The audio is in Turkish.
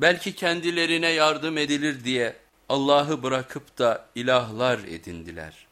Belki kendilerine yardım edilir diye Allah'ı bırakıp da ilahlar edindiler.